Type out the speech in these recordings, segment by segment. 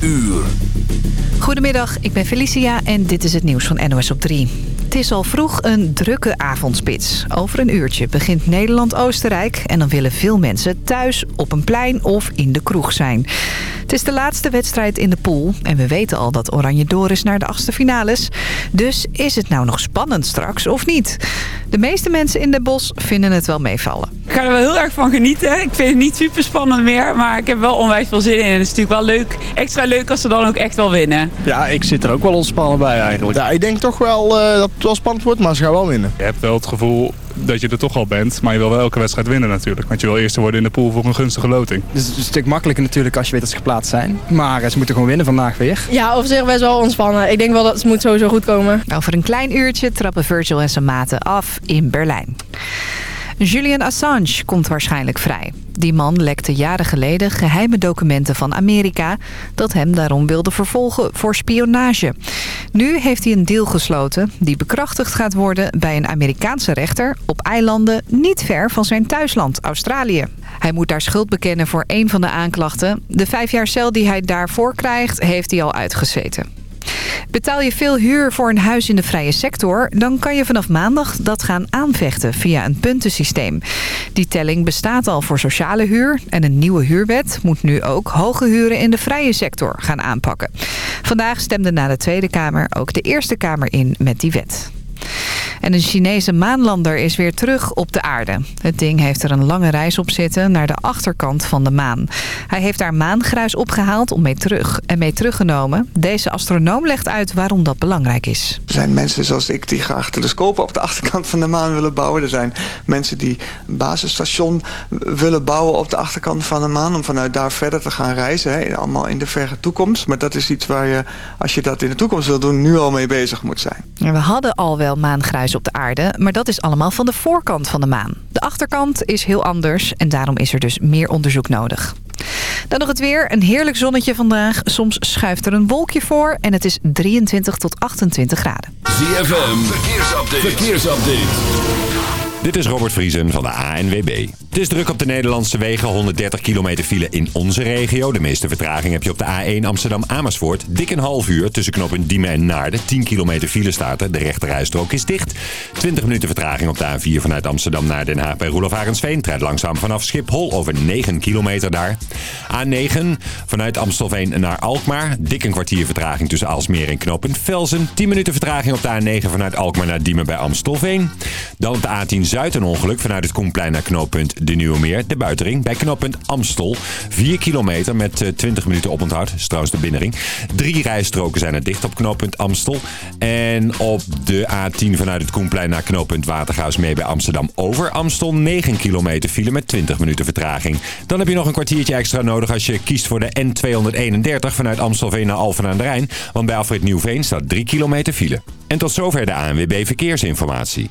uur. Goedemiddag, ik ben Felicia en dit is het nieuws van NOS op 3. Het is al vroeg een drukke avondspits. Over een uurtje begint Nederland-Oostenrijk... en dan willen veel mensen thuis, op een plein of in de kroeg zijn. Het is de laatste wedstrijd in de pool... en we weten al dat Oranje door is naar de achtste finales. Dus is het nou nog spannend straks of niet? De meeste mensen in Den Bosch vinden het wel meevallen. Ik ga er wel heel erg van genieten. Ik vind het niet super spannend meer, maar ik heb wel onwijs veel zin in. Het is natuurlijk wel leuk, extra leuk als ze dan ook echt wel winnen. Ja, ik zit er ook wel ontspannen bij eigenlijk. Ja, ik denk toch wel uh, dat het wel spannend wordt, maar ze gaan wel winnen. Je hebt wel het gevoel dat je er toch al bent, maar je wil wel elke wedstrijd winnen natuurlijk. Want je wil eerste worden in de pool voor een gunstige loting. Dus het is een stuk makkelijker natuurlijk als je weet dat ze geplaatst zijn. Maar ze moeten gewoon winnen vandaag weer. Ja, op zich best wel ontspannen. Ik denk wel dat het moet sowieso goed komen. Over een klein uurtje trappen Virgil en zijn maten af in Berlijn. Julian Assange komt waarschijnlijk vrij. Die man lekte jaren geleden geheime documenten van Amerika... dat hem daarom wilde vervolgen voor spionage. Nu heeft hij een deal gesloten die bekrachtigd gaat worden... bij een Amerikaanse rechter op eilanden niet ver van zijn thuisland, Australië. Hij moet daar schuld bekennen voor een van de aanklachten. De vijf jaar cel die hij daarvoor krijgt, heeft hij al uitgezeten. Betaal je veel huur voor een huis in de vrije sector... dan kan je vanaf maandag dat gaan aanvechten via een puntensysteem. Die telling bestaat al voor sociale huur... en een nieuwe huurwet moet nu ook hoge huren in de vrije sector gaan aanpakken. Vandaag stemde na de Tweede Kamer ook de Eerste Kamer in met die wet. En een Chinese maanlander is weer terug op de aarde. Het ding heeft er een lange reis op zitten naar de achterkant van de maan. Hij heeft daar maangruis opgehaald om mee terug en mee teruggenomen. Deze astronoom legt uit waarom dat belangrijk is. Er zijn mensen zoals ik die graag telescopen op de achterkant van de maan willen bouwen. Er zijn mensen die een basisstation willen bouwen op de achterkant van de maan... om vanuit daar verder te gaan reizen. Hè. Allemaal in de verre toekomst. Maar dat is iets waar je, als je dat in de toekomst wil doen, nu al mee bezig moet zijn. we hadden al wel maangruis op de aarde, maar dat is allemaal van de voorkant van de maan. De achterkant is heel anders en daarom is er dus meer onderzoek nodig. Dan nog het weer. Een heerlijk zonnetje vandaag. Soms schuift er een wolkje voor en het is 23 tot 28 graden. ZFM, verkeersupdate. Dit is Robert Vriesen van de ANWB. Het is druk op de Nederlandse wegen. 130 kilometer file in onze regio. De meeste vertraging heb je op de A1 Amsterdam-Amersfoort. Dik een half uur tussen knoppen Diemen en Naarden. 10 kilometer file staat er. De rechterrijstrook is dicht. 20 minuten vertraging op de A4 vanuit Amsterdam naar Den Haag bij Roelof Arendsveen. Treedt langzaam vanaf Schiphol over 9 kilometer daar. A9 vanuit Amstelveen naar Alkmaar. Dik een kwartier vertraging tussen Alsmeer en knoppen Velsen. 10 minuten vertraging op de A9 vanuit Alkmaar naar Diemen bij Amstelveen. Dan op de A10 Zuid een ongeluk vanuit het Koenplein naar knooppunt De Nieuwe Meer. De buitenring bij knooppunt Amstel. 4 kilometer met 20 eh, minuten oponthoud. Dat trouwens de binnenring. Drie rijstroken zijn er dicht op knooppunt Amstel. En op de A10 vanuit het Koenplein naar knooppunt mee bij Amsterdam over Amstel. 9 kilometer file met 20 minuten vertraging. Dan heb je nog een kwartiertje extra nodig als je kiest voor de N231 vanuit Amstelveen naar Alphen aan de Rijn. Want bij Alfred Nieuwveen staat 3 kilometer file. En tot zover de ANWB Verkeersinformatie.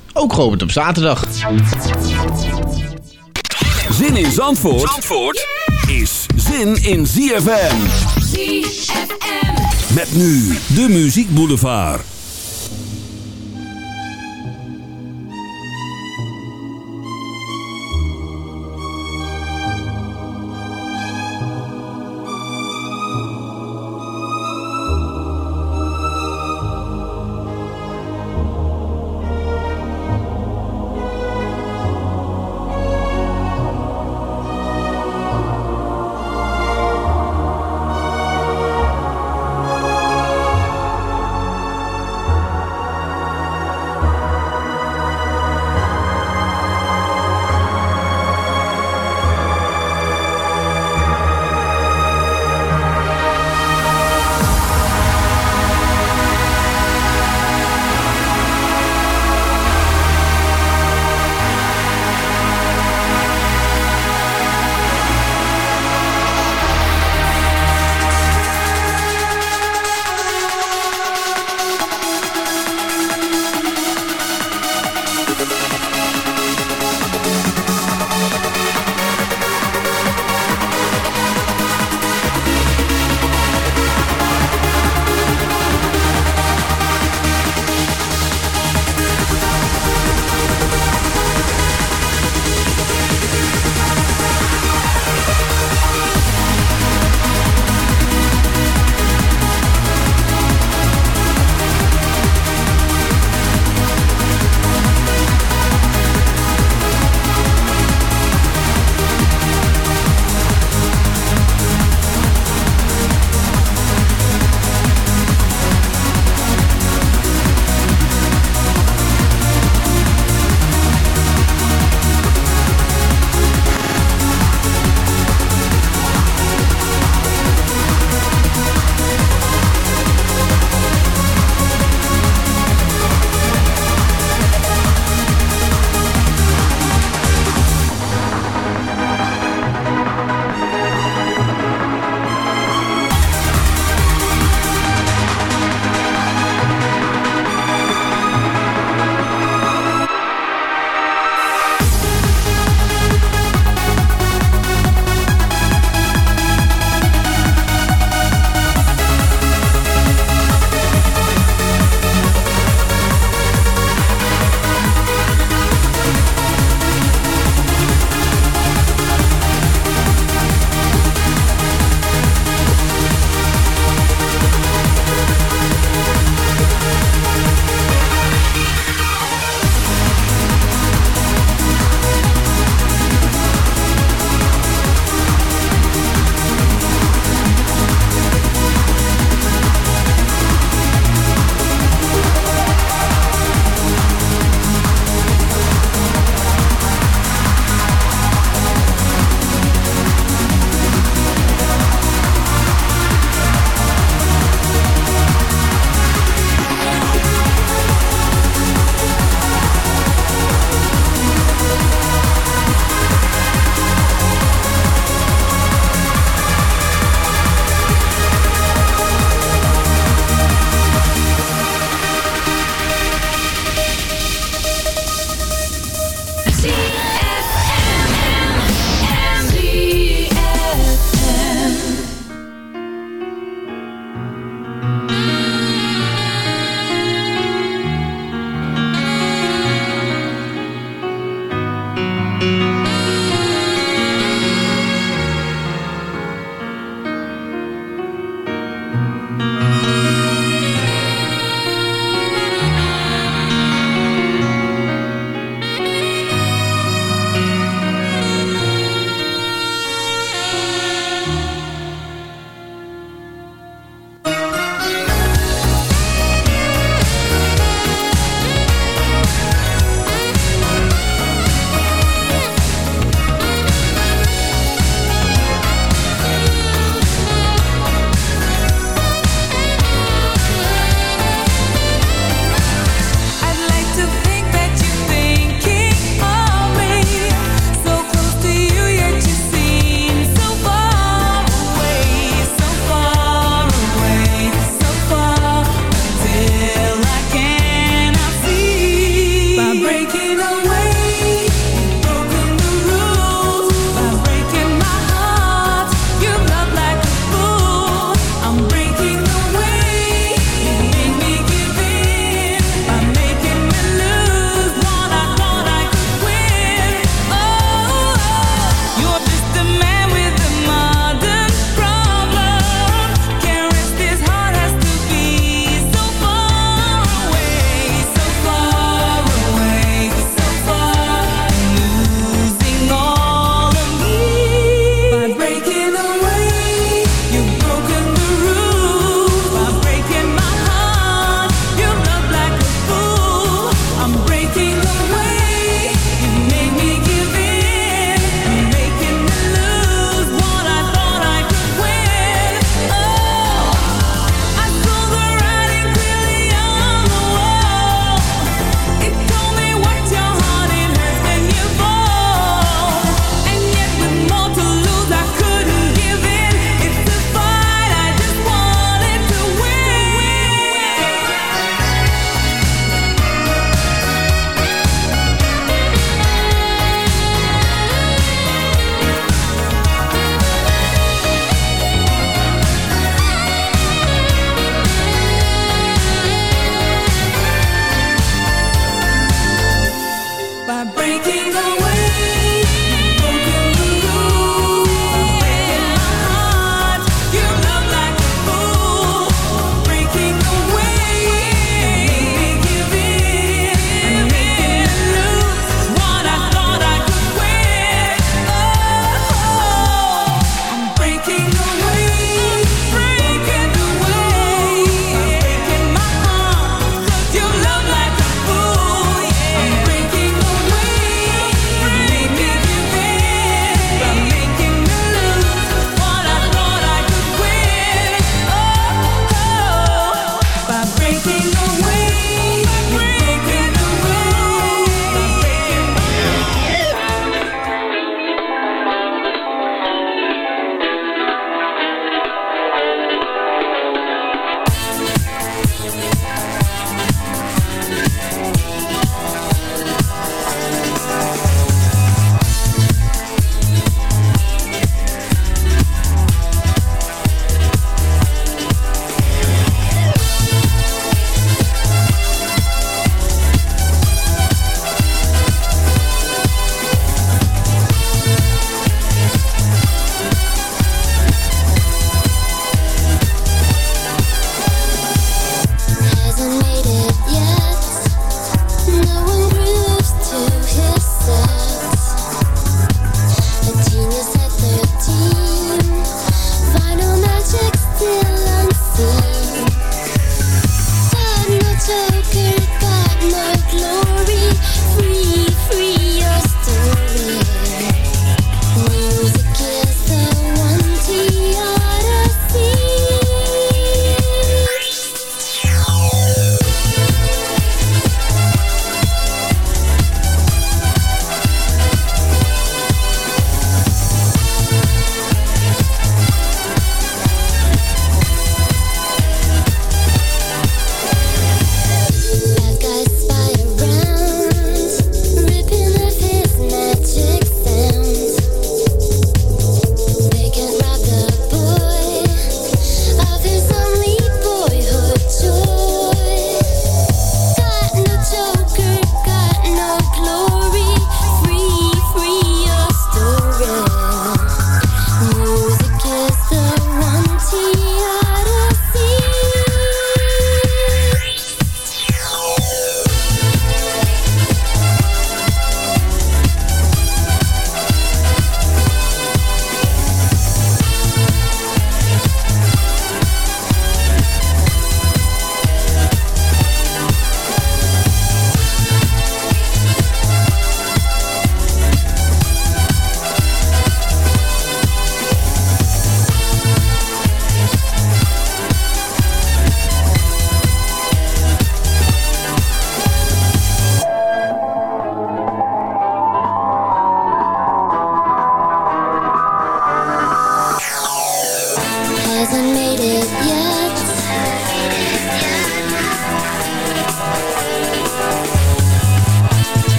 ook geopend op zaterdag. Zin in Zandvoort, Zandvoort is zin in ZFM. ZFM. Met nu de Muziek Boulevard.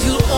you'll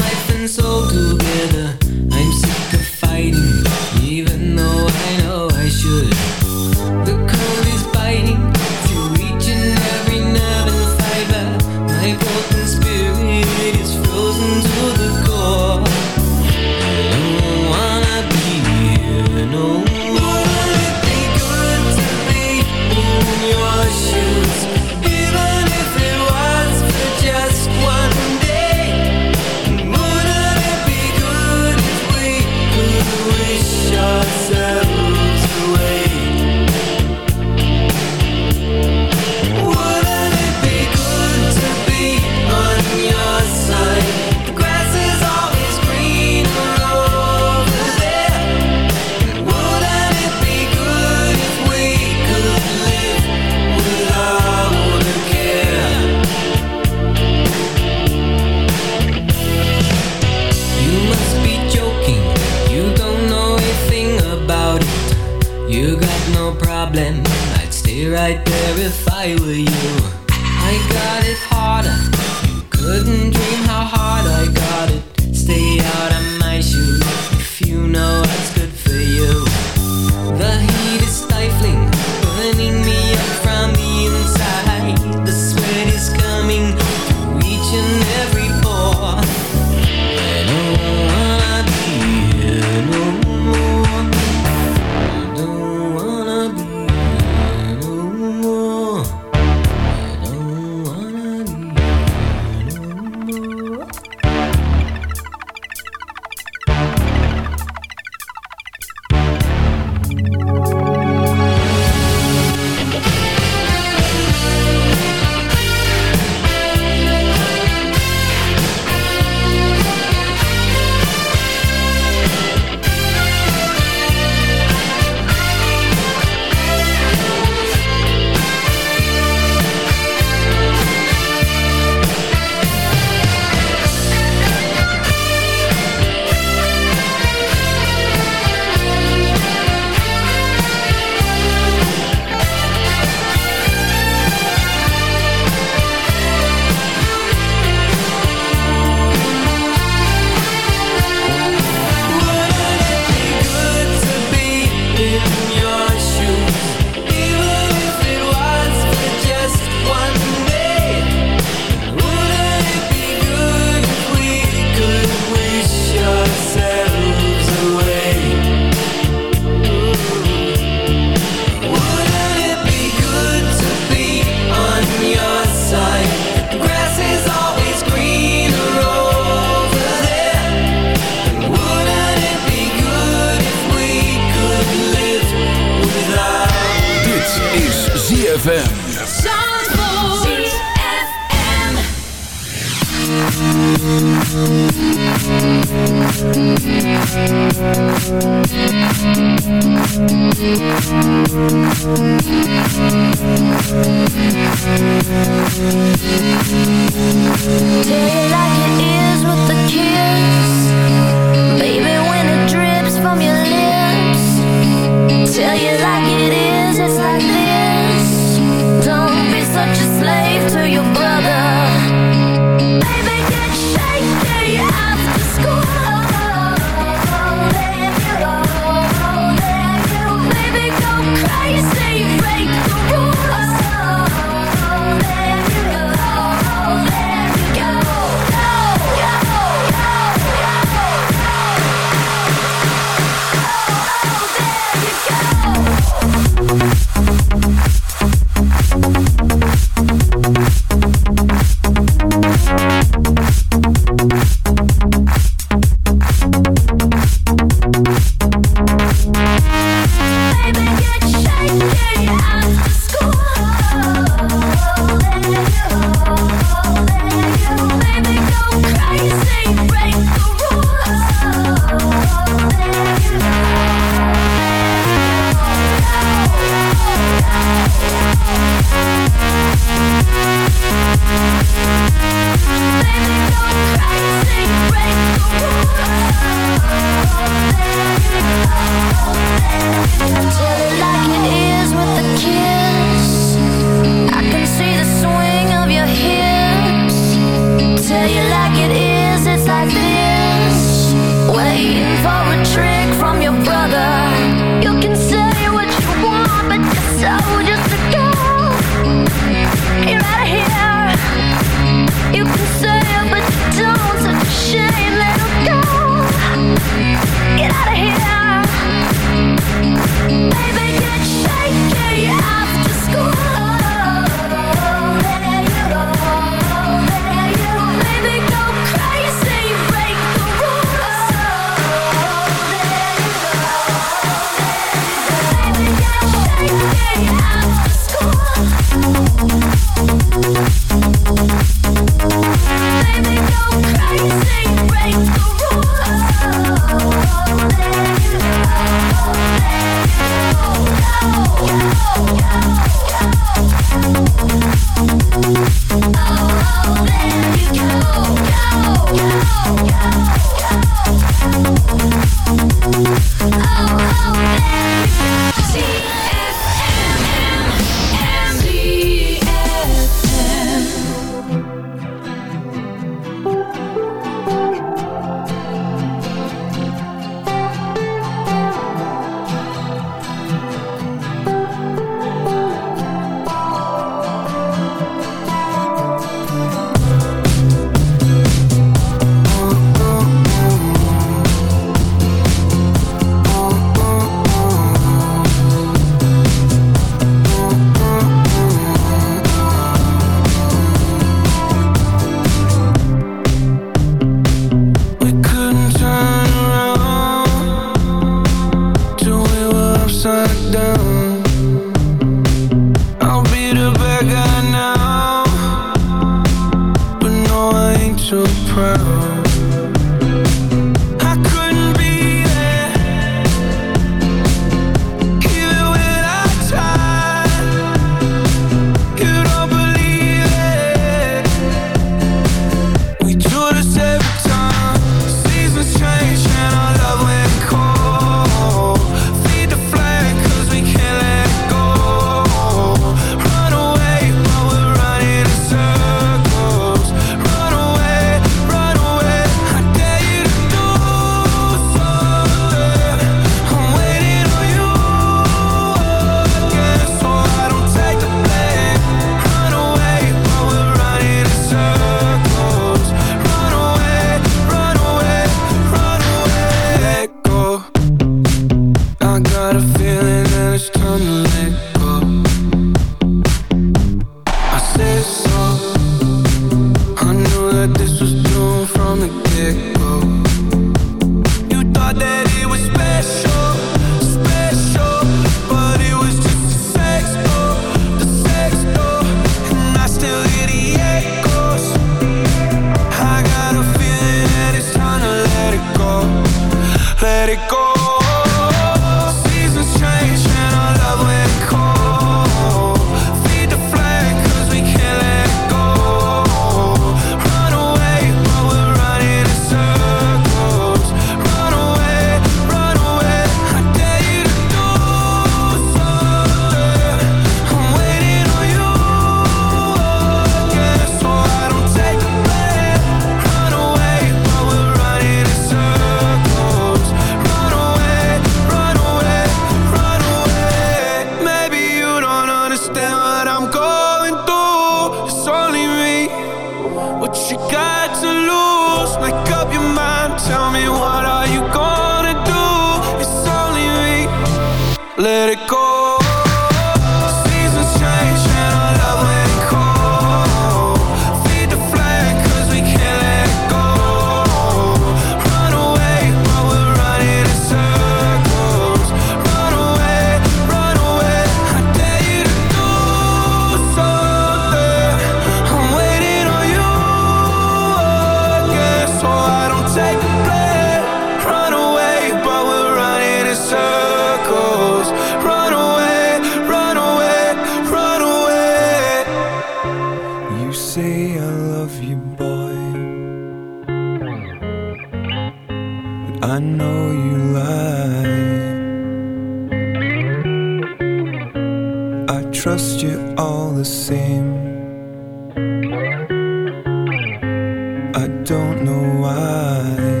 why.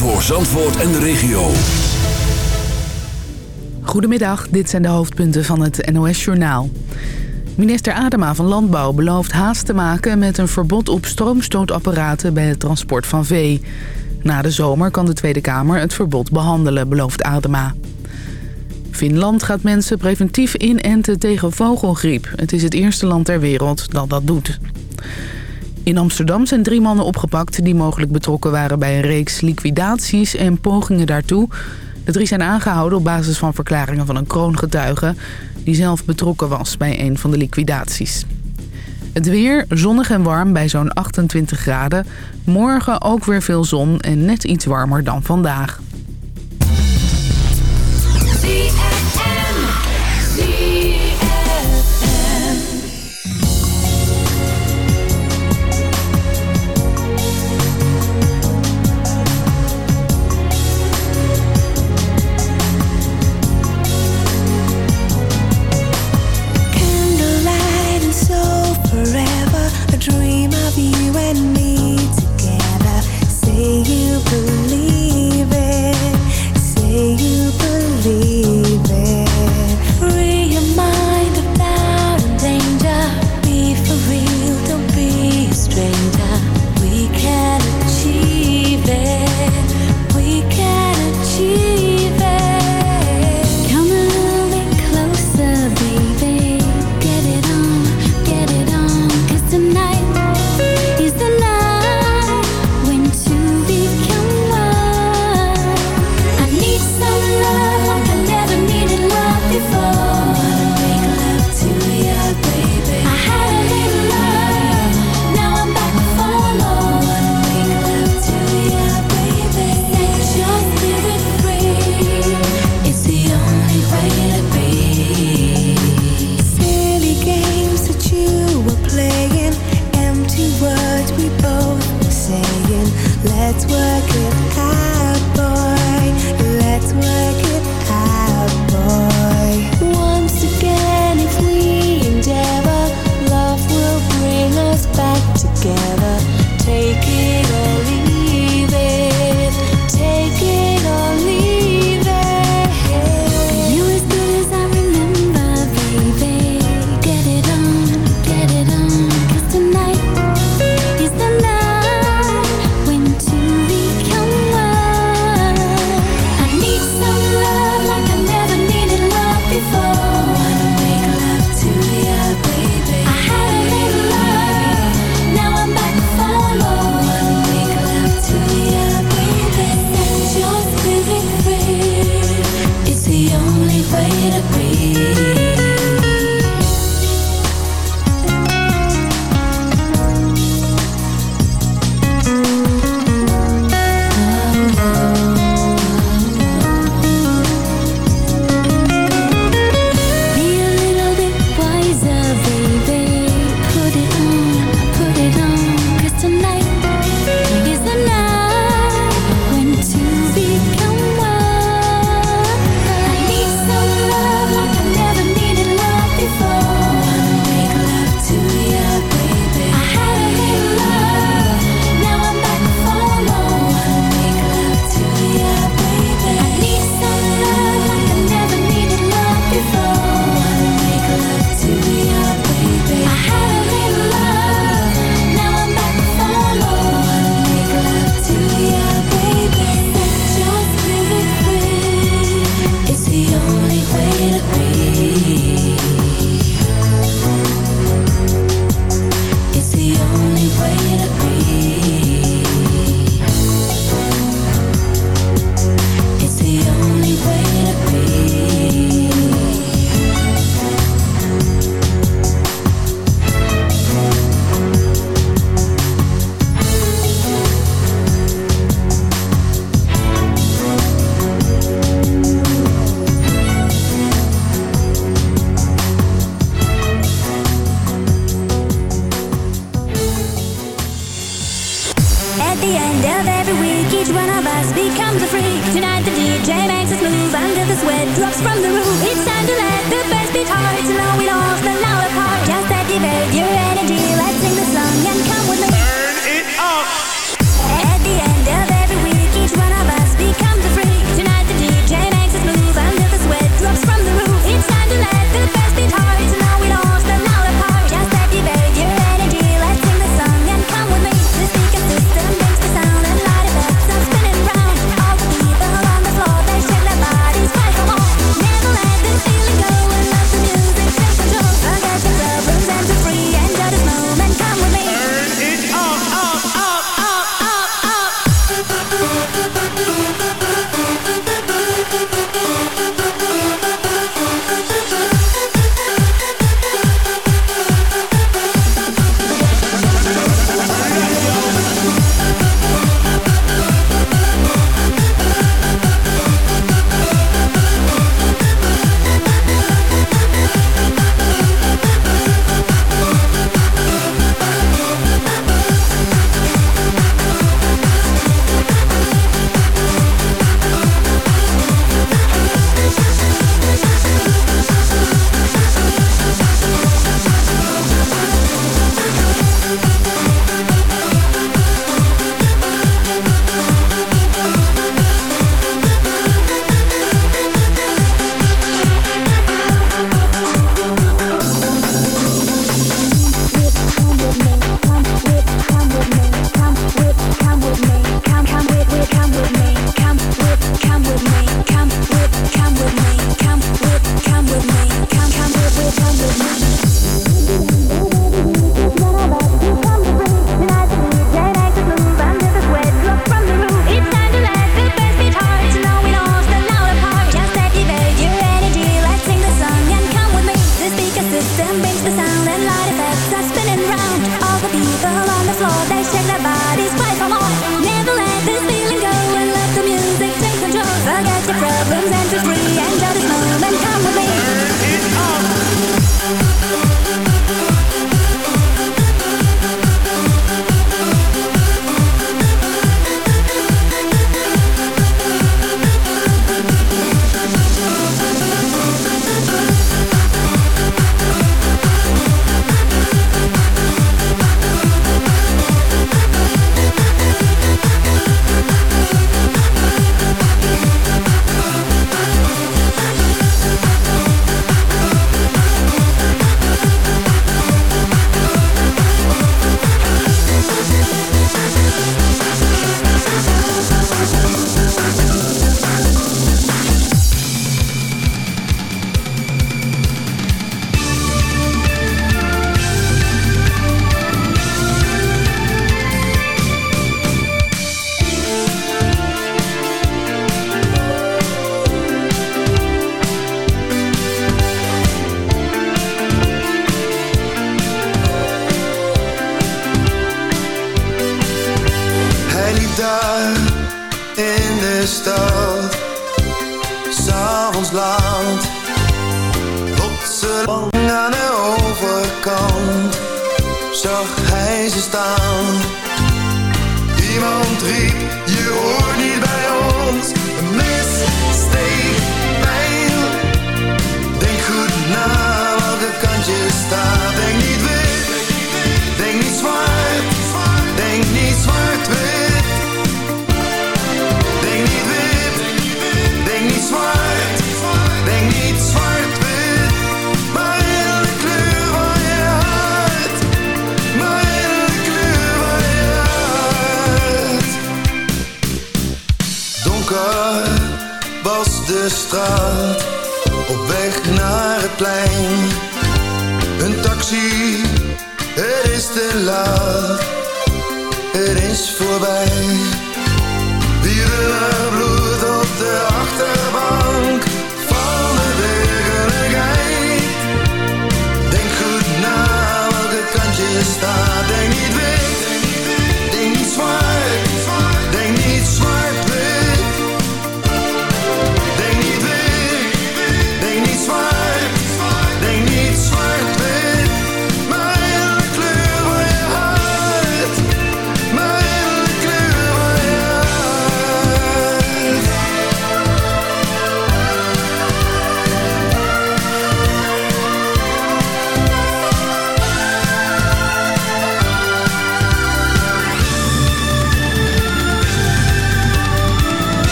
voor Zandvoort en de regio. Goedemiddag, dit zijn de hoofdpunten van het NOS-journaal. Minister Adema van Landbouw belooft haast te maken met een verbod op stroomstootapparaten bij het transport van vee. Na de zomer kan de Tweede Kamer het verbod behandelen, belooft Adema. Finland gaat mensen preventief inenten tegen vogelgriep. Het is het eerste land ter wereld dat dat doet. In Amsterdam zijn drie mannen opgepakt die mogelijk betrokken waren bij een reeks liquidaties en pogingen daartoe. De drie zijn aangehouden op basis van verklaringen van een kroongetuige die zelf betrokken was bij een van de liquidaties. Het weer zonnig en warm bij zo'n 28 graden. Morgen ook weer veel zon en net iets warmer dan vandaag.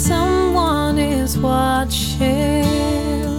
Someone is watching,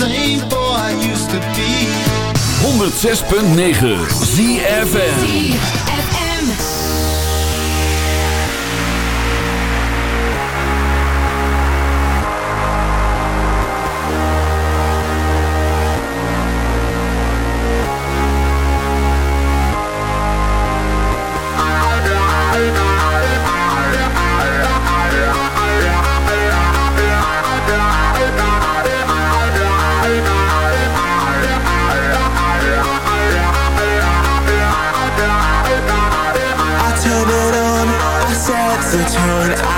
same boy I used to be. 106.9 ZFN